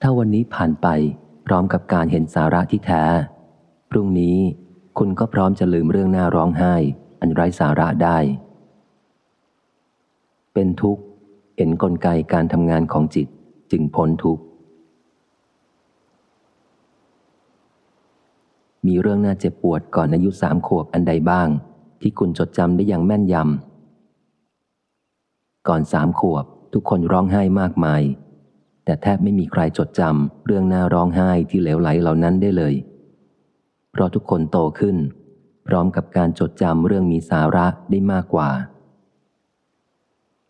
ถ้าวันนี้ผ่านไปพร้อมกับการเห็นสาระที่แท้ พรุ่งนี้คุณก็พร้อมจะลืมเรื่องหน้าร้องไห้ อันไร้สาระได้ เป็นทุกข์ เห็นนกลไกการทำงานของจิตจึงพ้นทุกข์ มีเรื่องน่าเจ็บปวดก่อนอายุสามขวบอันใดบ้าง ที่คุณจดจำได้อย่างแม่นยำก่อนสามขวบทุกคนร้องไห้มากมาย แต่แทบไม่มีใครจดจำเรื่องน่าร้องไห้ที่เหลวไหลเหล่านั้นได้เลย เพราะทุกคนโตขึ้น พร้อมกับการจดจำเรื่องมีสาระได้มากกว่า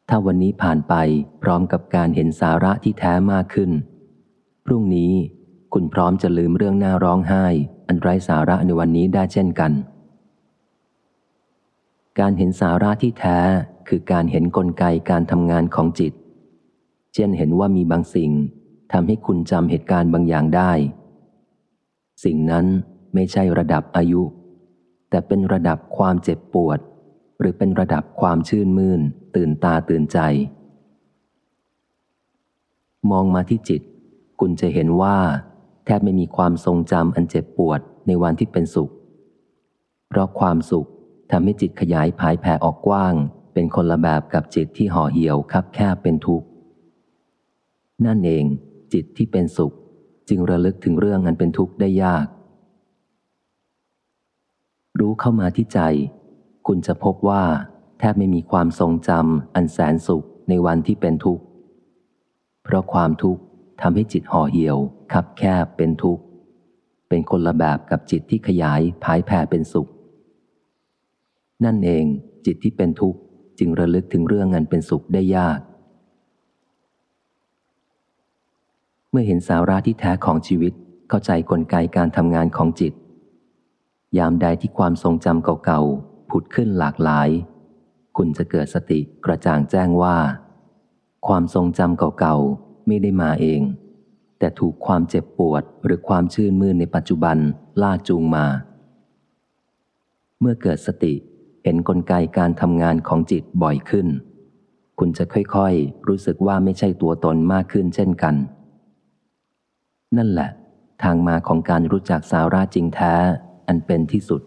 ถ้าวันนี้ผ่านไปพร้อมกับการเห็นสาระที่แท้มากขึ้น พรุ่งนี้คุณพร้อมจะลืมเรื่องน่าร้องไห้ อันไร้สาระในวันนี้ได้เช่นกัน การเห็นสาระที่แท้คือการเห็นนกลไกการทำงานของจิต เช่นเห็นว่ามีบางสิ่งทำให้คุณจำเหตุการณ์บางอย่างได้ สิ่งนั้นไม่ใช่ระดับอายุ แต่เป็นระดับความเจ็บปวด หรือเป็นระดับความชื่นมื่น ตื่นตาตื่นใจ มองมาที่จิต คุณจะเห็นว่า แทบไม่มีความทรงจำอันเจ็บปวดในวันที่เป็นสุข เพราะความสุขทำให้จิตขยายผายแผ่ออกกว้าง เป็นคนละแบบกับจิตที่ห่อเหี่ยวคับแคบเป็นทุกข์ นั่นเองจิตที่เป็นสุข จึงระลึกถึงเรื่องอันเป็นทุกข์ได้ยาก รู้เข้ามาที่ใจ คุณจะพบว่าแทบไม่มีความทรงจำอันแสนสุขในวันที่เป็นทุกข์ เพราะความทุกข์ทำให้จิตห่อเหี่ยว คับแคบเป็นทุกข์ เป็นคนละแบบกับจิตที่ขยายผายแผ่เป็นสุข นั่นเองจิตที่เป็นทุกข์จึงระลึกถึงเรื่องอันเป็นสุขได้ยาก เมื่อเห็นสาระที่แท้ของชีวิตเข้าใจกลไกการทำงานของจิต ยามใดที่ความทรงจำเก่าๆผุดขึ้นหลากหลาย คุณจะเกิดสติกระจ่างแจ้งว่า ความทรงจำเก่าๆไม่ได้มาเอง แต่ถูกความเจ็บปวดหรือความชื่นมื่นในปัจจุบันลากจูงมา เมื่อเกิดสติเห็นนกลไกการทำงานของจิตบ่อยขึ้น คุณจะค่อยๆ รู้สึกว่าไม่ใช่ตัวตนมากขึ้นเช่นกัน นั่นแหละ ทางมาของการรู้จักสาระจริงแท้ อันเป็นที่สุด